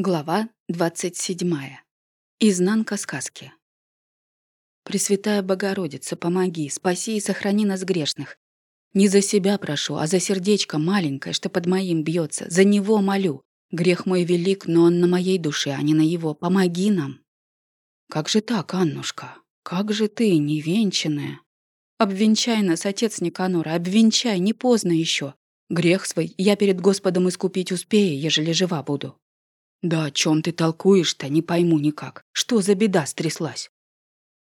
Глава 27. Изнанка сказки. Пресвятая Богородица, помоги, спаси и сохрани нас грешных. Не за себя прошу, а за сердечко маленькое, что под моим бьется. За него молю. Грех мой велик, но он на моей душе, а не на его. Помоги нам. Как же так, Аннушка? Как же ты, невенчанная? Обвенчай нас, отец Никанора, обвенчай, не поздно еще. Грех свой я перед Господом искупить успею, ежели жива буду. «Да о чем ты толкуешь-то, не пойму никак. Что за беда стряслась?»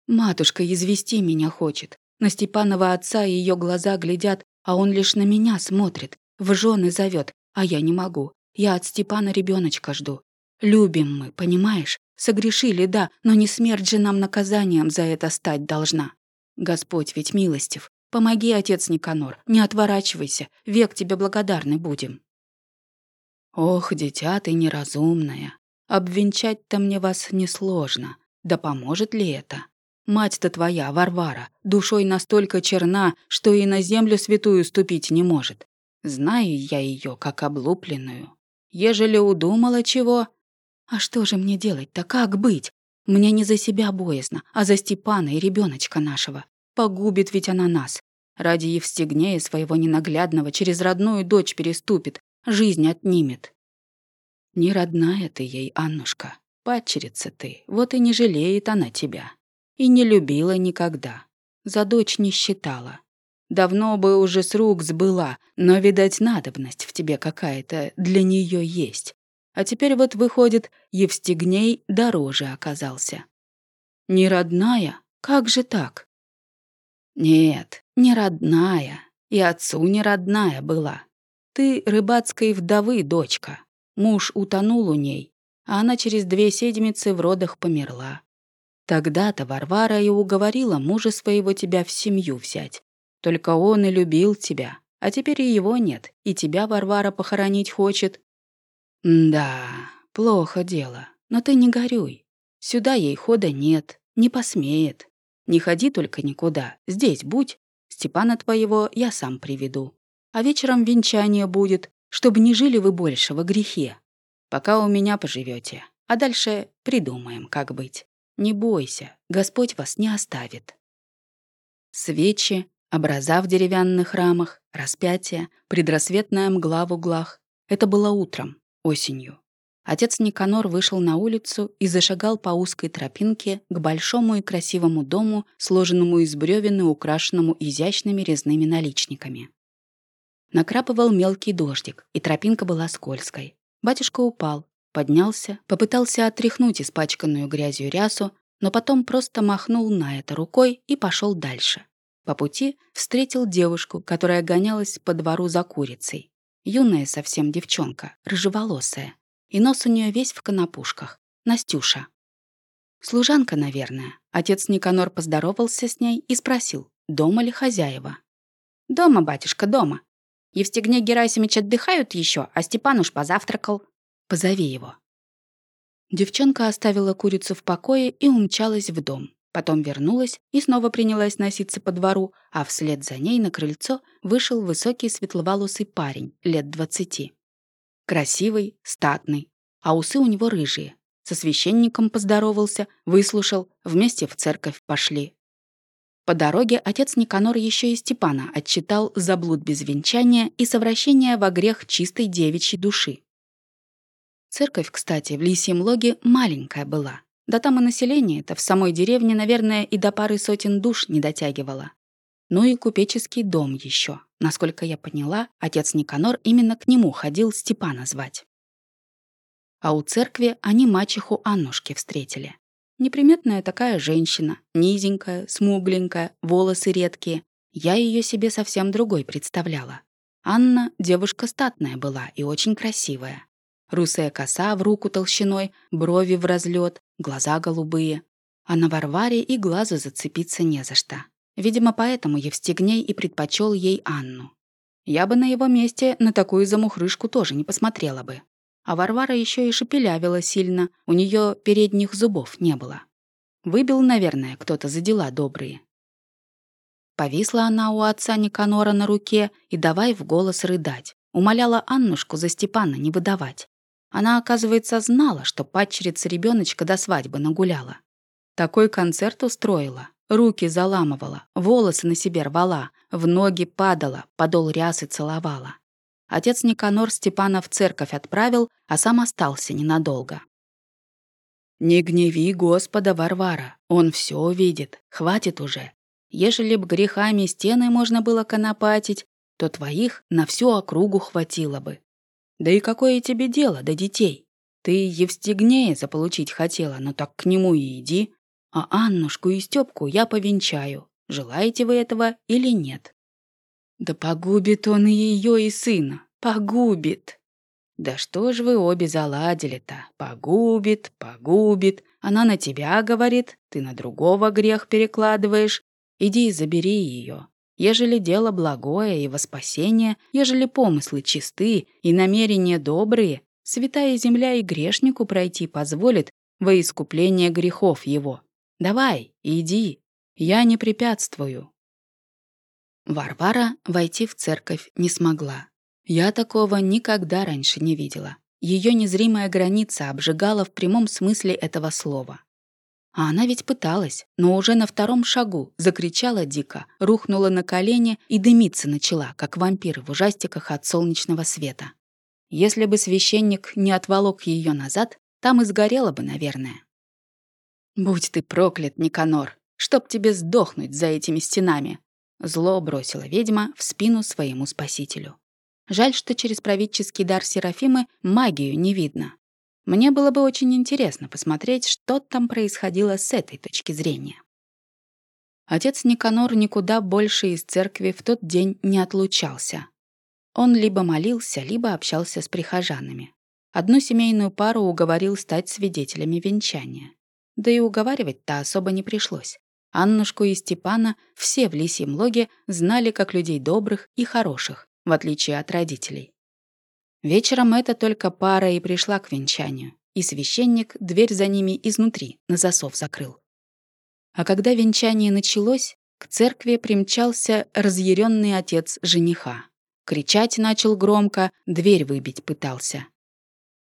«Матушка извести меня хочет. На Степанова отца ее глаза глядят, а он лишь на меня смотрит, в жены зовет, а я не могу. Я от Степана ребеночка жду. Любим мы, понимаешь? Согрешили, да, но не смерть же нам наказанием за это стать должна. Господь ведь милостив. Помоги, отец Никанор, не отворачивайся, век тебе благодарны будем». Ох, дитя ты неразумная. Обвенчать-то мне вас несложно. Да поможет ли это? Мать-то твоя, Варвара, душой настолько черна, что и на землю святую ступить не может. Знаю я ее как облупленную. Ежели удумала чего... А что же мне делать-то, как быть? Мне не за себя боязно, а за Степана и ребеночка нашего. Погубит ведь она нас. Ради Евстигнея своего ненаглядного через родную дочь переступит, жизнь отнимет. Не родная ты ей, Аннушка, падчерица ты, вот и не жалеет она тебя. И не любила никогда, за дочь не считала. Давно бы уже с рук сбыла, но, видать, надобность в тебе какая-то для нее есть. А теперь вот, выходит, Евстигней дороже оказался. Не родная? Как же так? Нет, не родная. И отцу не родная была. Ты рыбацкой вдовы, дочка. Муж утонул у ней, а она через две седмицы в родах померла. Тогда-то Варвара и уговорила мужа своего тебя в семью взять. Только он и любил тебя, а теперь и его нет, и тебя Варвара похоронить хочет. Да, плохо дело, но ты не горюй. Сюда ей хода нет, не посмеет. Не ходи только никуда, здесь будь. Степана твоего я сам приведу а вечером венчание будет, чтобы не жили вы больше во грехе. Пока у меня поживете, а дальше придумаем, как быть. Не бойся, Господь вас не оставит. Свечи, образа в деревянных рамах, распятие, предрассветная мгла в углах. Это было утром, осенью. Отец Никанор вышел на улицу и зашагал по узкой тропинке к большому и красивому дому, сложенному из бревен и украшенному изящными резными наличниками. Накрапывал мелкий дождик, и тропинка была скользкой. Батюшка упал, поднялся, попытался отряхнуть испачканную грязью рясу, но потом просто махнул на это рукой и пошел дальше. По пути встретил девушку, которая гонялась по двору за курицей. Юная совсем девчонка, рыжеволосая. И нос у нее весь в конопушках. Настюша. Служанка, наверное. Отец Никанор поздоровался с ней и спросил, дома ли хозяева. «Дома, батюшка, дома. Евстигней Герасимыч отдыхают еще, а Степан уж позавтракал. Позови его». Девчонка оставила курицу в покое и умчалась в дом. Потом вернулась и снова принялась носиться по двору, а вслед за ней на крыльцо вышел высокий светловолосый парень лет двадцати. Красивый, статный, а усы у него рыжие. Со священником поздоровался, выслушал, вместе в церковь пошли. По дороге отец Никанор еще и Степана отчитал за блуд без венчания и совращение во грех чистой девичьей души. Церковь, кстати, в Лисьем Логе маленькая была. Да там и население это в самой деревне, наверное, и до пары сотен душ не дотягивало. Ну и купеческий дом еще. Насколько я поняла, отец Никанор именно к нему ходил Степана звать. А у церкви они мачеху Аннушки встретили. Неприметная такая женщина, низенькая, смугленькая, волосы редкие. Я ее себе совсем другой представляла. Анна девушка статная была и очень красивая. Русая коса в руку толщиной, брови в разлет, глаза голубые. А на Варваре и глазу зацепиться не за что. Видимо, поэтому Евстигней и предпочел ей Анну. Я бы на его месте на такую замухрышку тоже не посмотрела бы. А Варвара еще и шепелявила сильно, у нее передних зубов не было. Выбил, наверное, кто-то за дела добрые. Повисла она у отца Никанора на руке и давай в голос рыдать. Умоляла Аннушку за Степана не выдавать. Она, оказывается, знала, что падчерица ребеночка до свадьбы нагуляла. Такой концерт устроила, руки заламывала, волосы на себе рвала, в ноги падала, подол рясы целовала. Отец Никанор Степана в церковь отправил, а сам остался ненадолго. «Не гневи Господа, Варвара, он все видит, хватит уже. Ежели б грехами стены можно было конопатить, то твоих на всю округу хватило бы. Да и какое тебе дело до детей? Ты Евстигнея заполучить хотела, но так к нему и иди. А Аннушку и Стёпку я повенчаю. Желаете вы этого или нет? Да погубит он и ее, и сына. Погубит. Да что ж вы обе заладили-то? Погубит, погубит. Она на тебя говорит, ты на другого грех перекладываешь. Иди и забери ее. Ежели дело благое и во спасение, ежели помыслы чисты и намерения добрые, святая земля и грешнику пройти позволит во искупление грехов его. Давай, иди, я не препятствую». Варвара войти в церковь не смогла. Я такого никогда раньше не видела. Ее незримая граница обжигала в прямом смысле этого слова. А она ведь пыталась, но уже на втором шагу закричала дико, рухнула на колени и дымиться начала, как вампир в ужастиках от солнечного света. Если бы священник не отволок ее назад, там и сгорела бы, наверное. «Будь ты проклят, Никанор! Чтоб тебе сдохнуть за этими стенами!» Зло бросила ведьма в спину своему спасителю. Жаль, что через правительский дар Серафимы магию не видно. Мне было бы очень интересно посмотреть, что там происходило с этой точки зрения. Отец Никанор никуда больше из церкви в тот день не отлучался. Он либо молился, либо общался с прихожанами. Одну семейную пару уговорил стать свидетелями венчания. Да и уговаривать-то особо не пришлось. Аннушку и Степана все в Лисьем Логе знали как людей добрых и хороших, в отличие от родителей. Вечером эта только пара и пришла к венчанию, и священник дверь за ними изнутри на засов закрыл. А когда венчание началось, к церкви примчался разъяренный отец жениха. Кричать начал громко, дверь выбить пытался.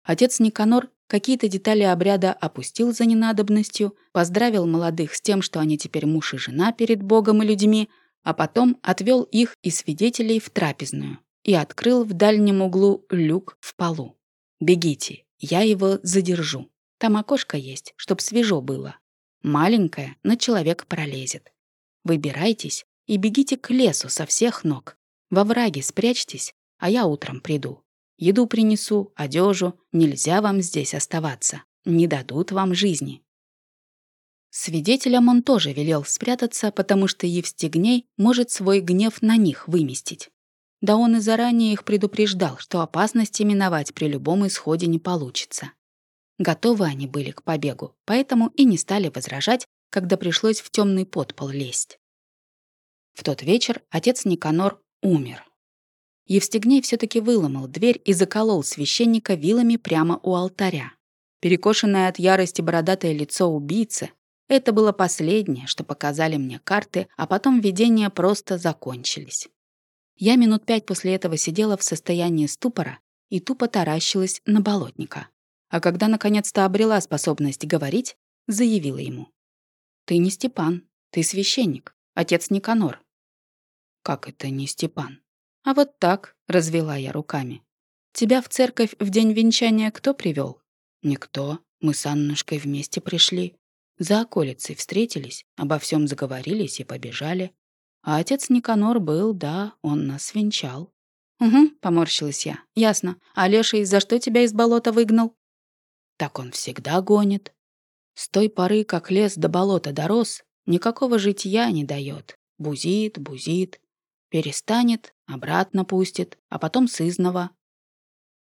Отец Никанор какие-то детали обряда опустил за ненадобностью, поздравил молодых с тем, что они теперь муж и жена перед Богом и людьми, а потом отвел их и свидетелей в трапезную, и открыл в дальнем углу люк в полу. «Бегите, я его задержу. Там окошко есть, чтоб свежо было. Маленькое, но человек пролезет. Выбирайтесь и бегите к лесу со всех ног. Во враге спрячьтесь, а я утром приду. Еду принесу, одежу. Нельзя вам здесь оставаться. Не дадут вам жизни». Свидетелям он тоже велел спрятаться, потому что Евстигней может свой гнев на них выместить. Да он и заранее их предупреждал, что опасности миновать при любом исходе не получится. Готовы они были к побегу, поэтому и не стали возражать, когда пришлось в темный подпол лезть. В тот вечер отец Никанор умер. Евстигней все таки выломал дверь и заколол священника вилами прямо у алтаря. Перекошенное от ярости бородатое лицо убийцы — это было последнее, что показали мне карты, а потом видения просто закончились. Я минут пять после этого сидела в состоянии ступора и тупо таращилась на болотника. А когда наконец-то обрела способность говорить, заявила ему. «Ты не Степан, ты священник, отец Никанор». «Как это не Степан?» «А вот так», — развела я руками. «Тебя в церковь в день венчания кто привел? «Никто. Мы с Аннушкой вместе пришли. За околицей встретились, обо всем заговорились и побежали. А отец Никанор был, да, он нас венчал. «Угу», — поморщилась я. «Ясно. А Леша из-за что тебя из болота выгнал?» «Так он всегда гонит. С той поры, как лес до болота дорос, никакого житья не дает. Бузит, бузит. Перестанет, обратно пустит, а потом сызнова.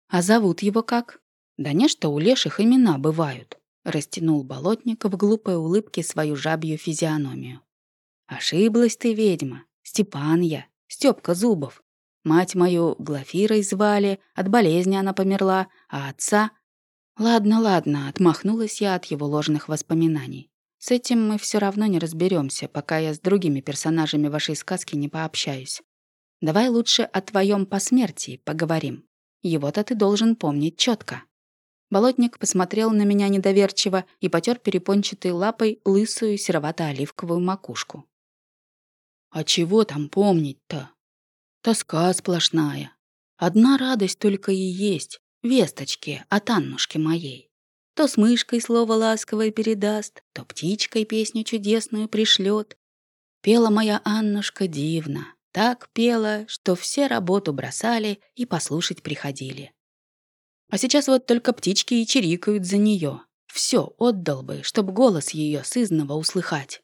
«А зовут его как?» «Да не, что у леших имена бывают», — растянул болотник в глупой улыбке свою жабью физиономию. Ошиблась ты, ведьма. Степан я, Стёпка Зубов. Мать мою Глафирой звали, от болезни она померла, а отца... Ладно, ладно, отмахнулась я от его ложных воспоминаний. С этим мы все равно не разберемся, пока я с другими персонажами вашей сказки не пообщаюсь. Давай лучше о твоем посмертии поговорим. Его-то ты должен помнить четко. Болотник посмотрел на меня недоверчиво и потер перепончатой лапой лысую серовато-оливковую макушку. «А чего там помнить-то? Тоска сплошная. Одна радость только и есть — весточки от Аннушки моей. То с мышкой слово ласковое передаст, то птичкой песню чудесную пришлет. Пела моя Аннушка дивно, так пела, что все работу бросали и послушать приходили. А сейчас вот только птички и чирикают за нее. Все отдал бы, чтоб голос ее сызного услыхать.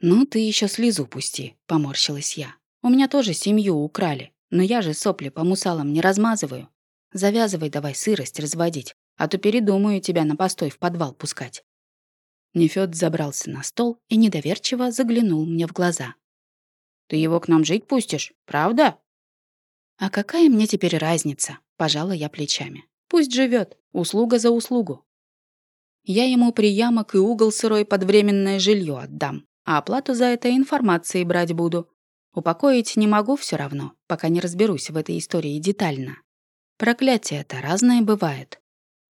«Ну, ты еще слезу пусти», — поморщилась я. «У меня тоже семью украли, но я же сопли по мусалам не размазываю. Завязывай давай сырость разводить, а то передумаю тебя на постой в подвал пускать». Нефёд забрался на стол и недоверчиво заглянул мне в глаза. «Ты его к нам жить пустишь, правда?» «А какая мне теперь разница?» — пожала я плечами. «Пусть живет, услуга за услугу. Я ему приямок и угол сырой под временное жилье отдам, а оплату за это информацией брать буду. Упокоить не могу все равно, пока не разберусь в этой истории детально. Проклятие-то разное бывает.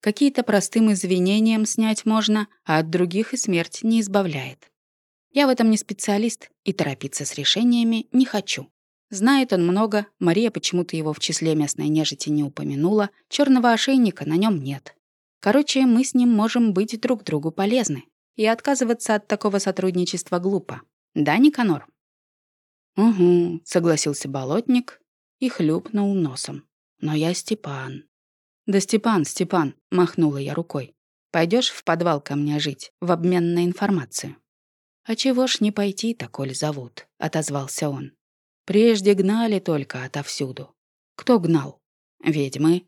Какие-то простым извинением снять можно, а от других и смерть не избавляет. Я в этом не специалист и торопиться с решениями не хочу. Знает он много, Мария почему-то его в числе местной нежити не упомянула, черного ошейника на нем нет. Короче, мы с ним можем быть друг другу полезны. И отказываться от такого сотрудничества глупо. Да, Никанор? «Угу», — согласился болотник и хлюпнул носом. «Но я Степан». «Да Степан, Степан», — махнула я рукой. Пойдешь в подвал ко мне жить, в обмен на информацию?» «А чего ж не пойти-то, коль зовут?» — отозвался он. «Прежде гнали только отовсюду. Кто гнал? Ведьмы».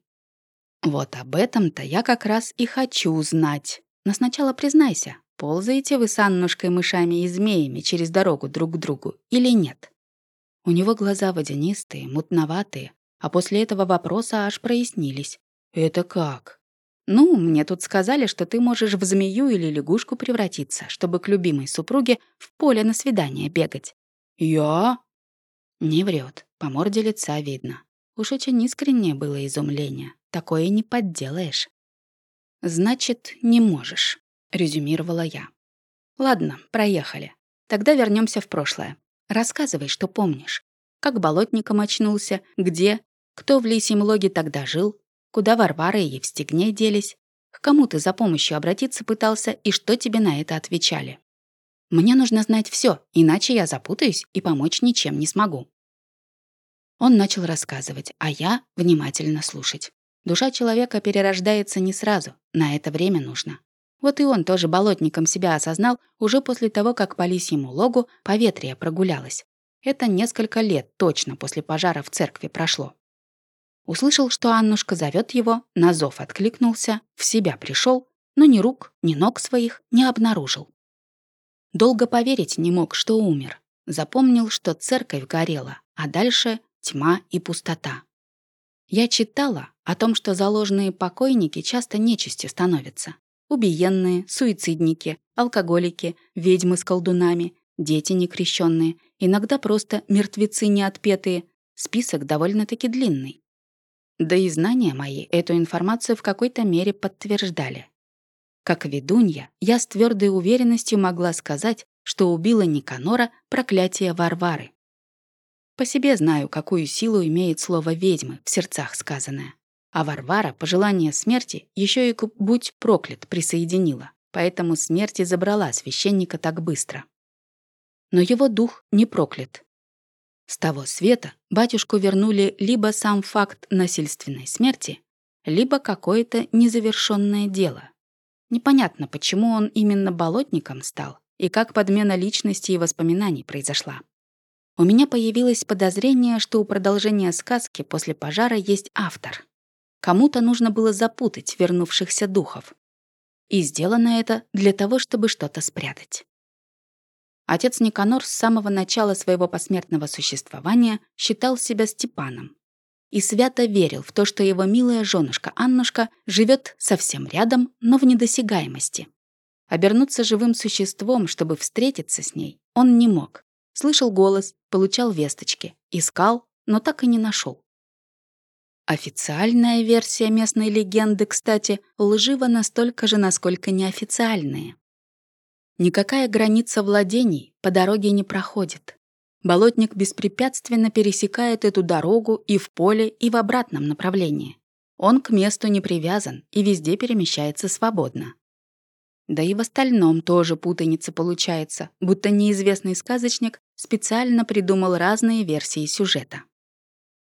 «Вот об этом-то я как раз и хочу знать. Но сначала признайся, ползаете вы с Аннушкой мышами и змеями через дорогу друг к другу или нет?» У него глаза водянистые, мутноватые, а после этого вопроса аж прояснились. «Это как?» «Ну, мне тут сказали, что ты можешь в змею или лягушку превратиться, чтобы к любимой супруге в поле на свидание бегать». «Я?» Не врет, по морде лица видно. Уж очень искреннее было изумление. Такое не подделаешь. «Значит, не можешь», — резюмировала я. «Ладно, проехали. Тогда вернемся в прошлое. Рассказывай, что помнишь. Как болотником очнулся, где, кто в лисьем логе тогда жил, Куда Варвара и Евстигней делись? К кому ты за помощью обратиться пытался и что тебе на это отвечали? Мне нужно знать все, иначе я запутаюсь и помочь ничем не смогу. Он начал рассказывать, а я внимательно слушать. Душа человека перерождается не сразу, на это время нужно. Вот и он тоже болотником себя осознал уже после того, как по лисьему логу поветрие прогулялось. Это несколько лет точно после пожара в церкви прошло. Услышал, что Аннушка зовет его, на зов откликнулся, в себя пришел, но ни рук, ни ног своих не обнаружил. Долго поверить не мог, что умер. Запомнил, что церковь горела, а дальше тьма и пустота. Я читала о том, что заложенные покойники часто нечистью становятся. Убиенные, суицидники, алкоголики, ведьмы с колдунами, дети некрещенные, иногда просто мертвецы неотпетые. Список довольно-таки длинный. Да и знания мои эту информацию в какой-то мере подтверждали. Как ведунья, я с твердой уверенностью могла сказать, что убила Никанора проклятие Варвары. По себе знаю, какую силу имеет слово «ведьмы» в сердцах сказанное. А Варвара пожелание смерти еще и к «будь проклят» присоединила, поэтому смерти забрала священника так быстро. Но его дух не проклят, с того света батюшку вернули либо сам факт насильственной смерти, либо какое-то незавершенное дело. Непонятно, почему он именно болотником стал и как подмена личности и воспоминаний произошла. У меня появилось подозрение, что у продолжения сказки после пожара есть автор. Кому-то нужно было запутать вернувшихся духов. И сделано это для того, чтобы что-то спрятать. Отец Никанор с самого начала своего посмертного существования считал себя Степаном и свято верил в то, что его милая женушка Аннушка живет совсем рядом, но в недосягаемости. Обернуться живым существом, чтобы встретиться с ней, он не мог. Слышал голос, получал весточки, искал, но так и не нашел. Официальная версия местной легенды, кстати, лжива настолько же, насколько неофициальная. Никакая граница владений по дороге не проходит. Болотник беспрепятственно пересекает эту дорогу и в поле, и в обратном направлении. Он к месту не привязан и везде перемещается свободно. Да и в остальном тоже путаница получается, будто неизвестный сказочник специально придумал разные версии сюжета.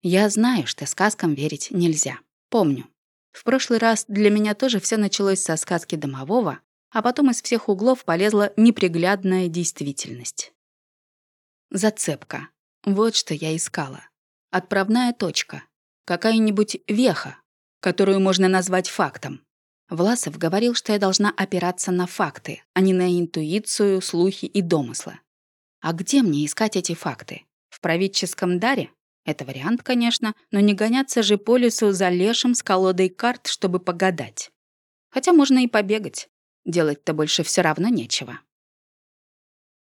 Я знаю, что сказкам верить нельзя. Помню. В прошлый раз для меня тоже все началось со сказки домового, а потом из всех углов полезла неприглядная действительность. Зацепка. Вот что я искала. Отправная точка. Какая-нибудь веха, которую можно назвать фактом. Власов говорил, что я должна опираться на факты, а не на интуицию, слухи и домыслы. А где мне искать эти факты? В правительском даре? Это вариант, конечно, но не гоняться же по лесу за лешим с колодой карт, чтобы погадать. Хотя можно и побегать. Делать-то больше все равно нечего.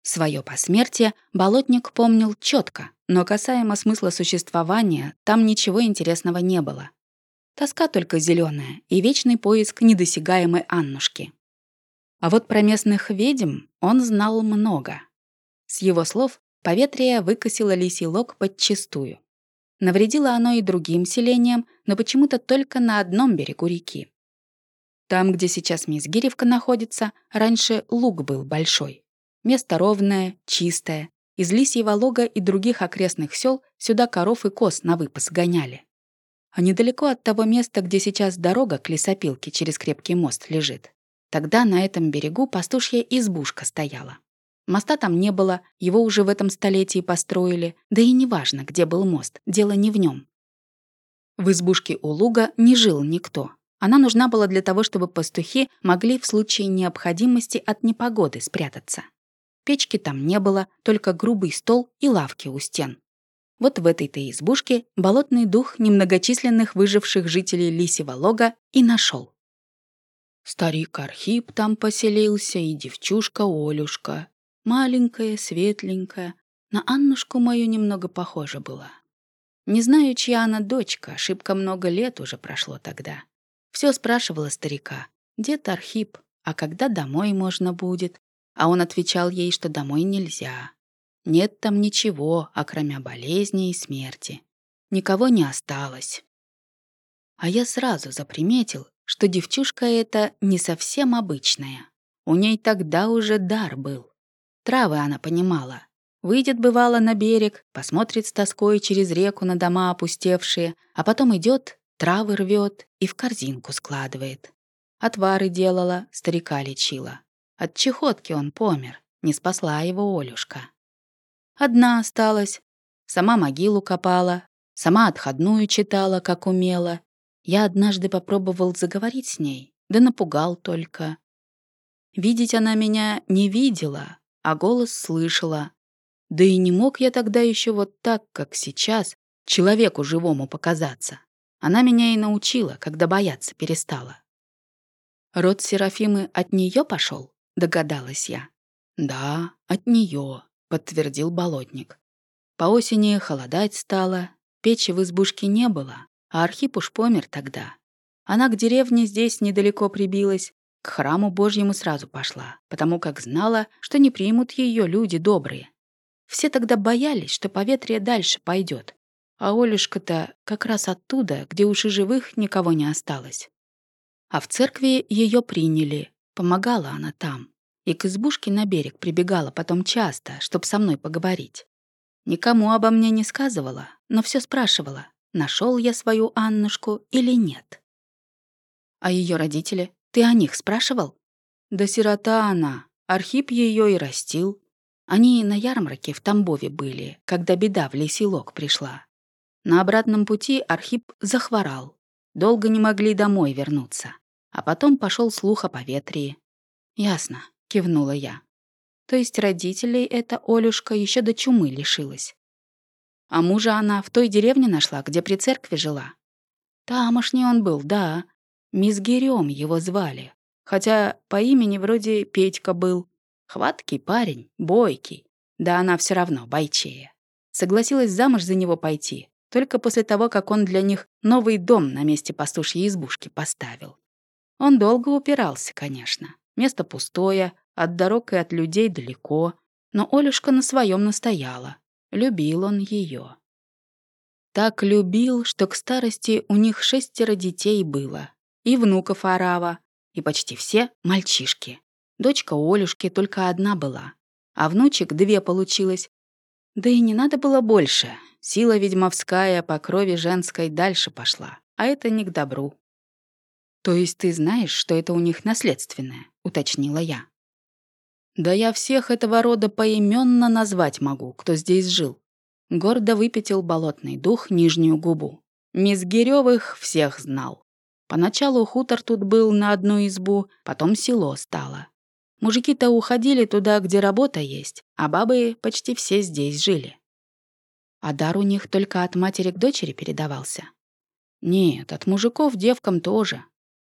Своё посмертие болотник помнил четко, но касаемо смысла существования, там ничего интересного не было. Тоска только зеленая и вечный поиск недосягаемой Аннушки. А вот про местных ведьм он знал много. С его слов, поветрие выкосило лисий лог подчистую. Навредило оно и другим селениям, но почему-то только на одном берегу реки. Там, где сейчас мисс Гиревка находится, раньше луг был большой. Место ровное, чистое. Из Лисьего лога и других окрестных сел сюда коров и коз на выпас гоняли. А недалеко от того места, где сейчас дорога к лесопилке через крепкий мост лежит, тогда на этом берегу пастушья избушка стояла. Моста там не было, его уже в этом столетии построили, да и неважно, где был мост, дело не в нем. В избушке у луга не жил никто, она нужна была для того, чтобы пастухи могли в случае необходимости от непогоды спрятаться. Печки там не было, только грубый стол и лавки у стен. Вот в этой-то избушке болотный дух немногочисленных выживших жителей Лисьего лога и нашел. Старик Архип там поселился и девчушка Олюшка. Маленькая, светленькая. На Аннушку мою немного похожа была. Не знаю, чья она дочка, шибко много лет уже прошло тогда. Все спрашивала старика. Дед Архип, а когда домой можно будет? А он отвечал ей, что домой нельзя. Нет там ничего, окромя болезни и смерти. Никого не осталось. А я сразу заприметил, что девчушка эта не совсем обычная. У ней тогда уже дар был. Травы она понимала. Выйдет, бывало, на берег, посмотрит с тоской через реку на дома опустевшие, а потом идет Травы рвет и в корзинку складывает. Отвары делала, старика лечила. От чехотки он помер, не спасла его Олюшка. Одна осталась. Сама могилу копала, сама отходную читала, как умела. Я однажды попробовал заговорить с ней, да напугал только. Видеть она меня не видела, а голос слышала. Да и не мог я тогда еще вот так, как сейчас, человеку живому показаться. Она меня и научила, когда бояться перестала. Род Серафимы от нее пошел, догадалась я. Да, от нее, подтвердил болотник. По осени холодать стало, печи в избушке не было, а Архип уж помер тогда. Она к деревне здесь недалеко прибилась, к храму Божьему сразу пошла, потому как знала, что не примут ее люди добрые. Все тогда боялись, что поветрие дальше пойдет, а Олюшка-то как раз оттуда, где уж и живых никого не осталось. А в церкви ее приняли, помогала она там. И к избушке на берег прибегала потом часто, чтоб со мной поговорить. Никому обо мне не сказывала, но все спрашивала, нашел я свою Аннушку или нет. А ее родители, ты о них спрашивал? Да сирота она, Архип ее и растил. Они на ярмарке в Тамбове были, когда беда в лесилок пришла. На обратном пути Архип захворал. Долго не могли домой вернуться. А потом пошел слух о поветрии. «Ясно», — кивнула я. То есть родителей эта Олюшка еще до чумы лишилась. А мужа она в той деревне нашла, где при церкви жила. Тамошний он был, да. Мисс Гирём его звали. Хотя по имени вроде Петька был. Хваткий парень, бойкий. Да она все равно бойчее. Согласилась замуж за него пойти, только после того, как он для них новый дом на месте пастушьей избушки поставил. Он долго упирался, конечно. Место пустое, от дорог и от людей далеко, но Олюшка на своем настояла. Любил он ее. Так любил, что к старости у них шестеро детей было. И внуков орава, и почти все мальчишки. Дочка Олюшки только одна была, а внучек две получилось. Да и не надо было больше. Сила ведьмовская по крови женской дальше пошла, а это не к добру. «То есть ты знаешь, что это у них наследственное?» — уточнила я. «Да я всех этого рода поименно назвать могу, кто здесь жил». Гордо выпятил болотный дух нижнюю губу. Мисс Гирёвых всех знал. Поначалу хутор тут был на одну избу, потом село стало. Мужики-то уходили туда, где работа есть, а бабы почти все здесь жили. А дар у них только от матери к дочери передавался? Нет, от мужиков девкам тоже.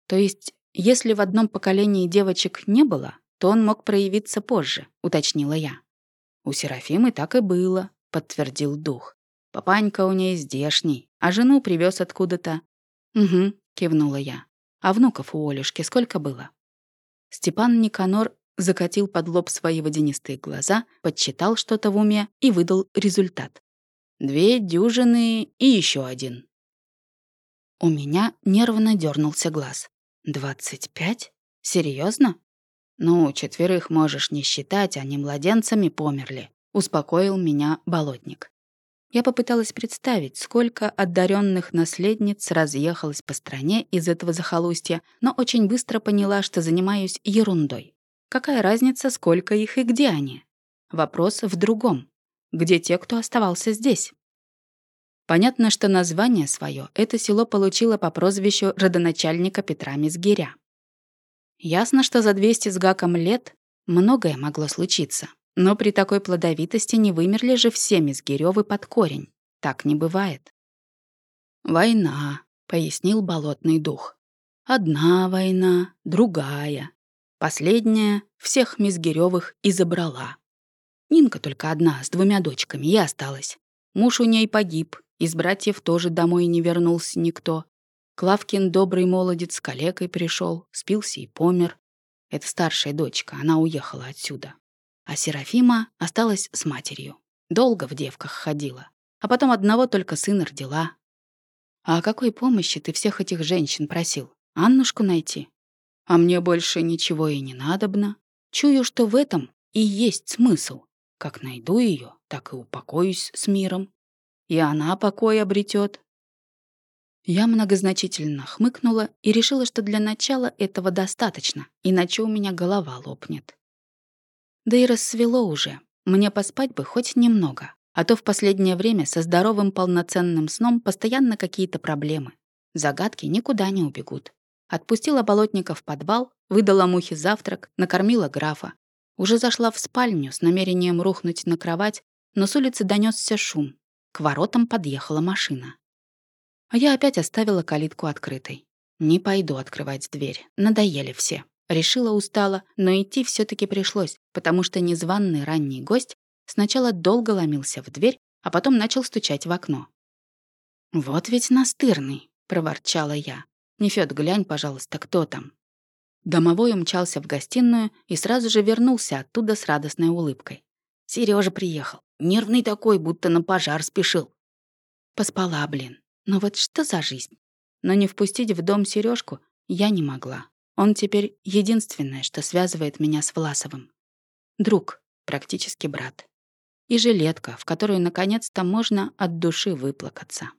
То есть, если в одном поколении девочек не было, то он мог проявиться позже, уточнила я. У Серафимы так и было, подтвердил дух. Папанька у ней здешний, а жену привез откуда-то. Угу, кивнула я. А внуков у Олюшки сколько было? Степан Никанор закатил под лоб свои водянистые глаза, подсчитал что-то в уме и выдал результат. Две дюжины и еще один. У меня нервно дернулся глаз. «Двадцать пять? Серьезно? Ну, четверых можешь не считать, они младенцами померли», — успокоил меня болотник. Я попыталась представить, сколько одаренных наследниц разъехалось по стране из этого захолустья, но очень быстро поняла, что занимаюсь ерундой. Какая разница, сколько их и где они? Вопрос в другом. Где те, кто оставался здесь? Понятно, что название свое это село получило по прозвищу родоначальника Петра Мизгиря. Ясно, что за 200 с гаком лет многое могло случиться. Но при такой плодовитости не вымерли же все Мизгирёвы под корень. Так не бывает. «Война», — пояснил болотный дух. «Одна война, другая. Последняя всех Мизгирёвых и забрала. Нинка только одна, с двумя дочками, и осталась. Муж у ней погиб, из братьев тоже домой не вернулся никто. Клавкин, добрый молодец, калекой пришел, спился и помер. Это старшая дочка, она уехала отсюда. А Серафима осталась с матерью. Долго в девках ходила. А потом одного только сына родила. А о какой помощи ты всех этих женщин просил? Аннушку найти? А мне больше ничего и не надобно. Чую, что в этом и есть смысл. Как найду ее, так и упокоюсь с миром. И она покой обретет. Я многозначительно хмыкнула и решила, что для начала этого достаточно, иначе у меня голова лопнет. Да и рассвело уже. Мне поспать бы хоть немного. А то в последнее время со здоровым полноценным сном постоянно какие-то проблемы. Загадки никуда не убегут. Отпустила болотника в подвал, выдала мухе завтрак, накормила графа. Уже зашла в спальню с намерением рухнуть на кровать, но с улицы донесся шум. К воротам подъехала машина. А я опять оставила калитку открытой. Не пойду открывать дверь, надоели все. Решила устала, но идти все таки пришлось, потому что незваный ранний гость сначала долго ломился в дверь, а потом начал стучать в окно. «Вот ведь настырный», — проворчала я. «Нефёд, глянь, пожалуйста, кто там?» Домовой умчался в гостиную и сразу же вернулся оттуда с радостной улыбкой. Сережа приехал. Нервный такой, будто на пожар спешил. Поспала, блин. Но вот что за жизнь? Но не впустить в дом Сережку я не могла. Он теперь единственное, что связывает меня с Власовым. Друг, практически брат. И жилетка, в которую наконец-то можно от души выплакаться.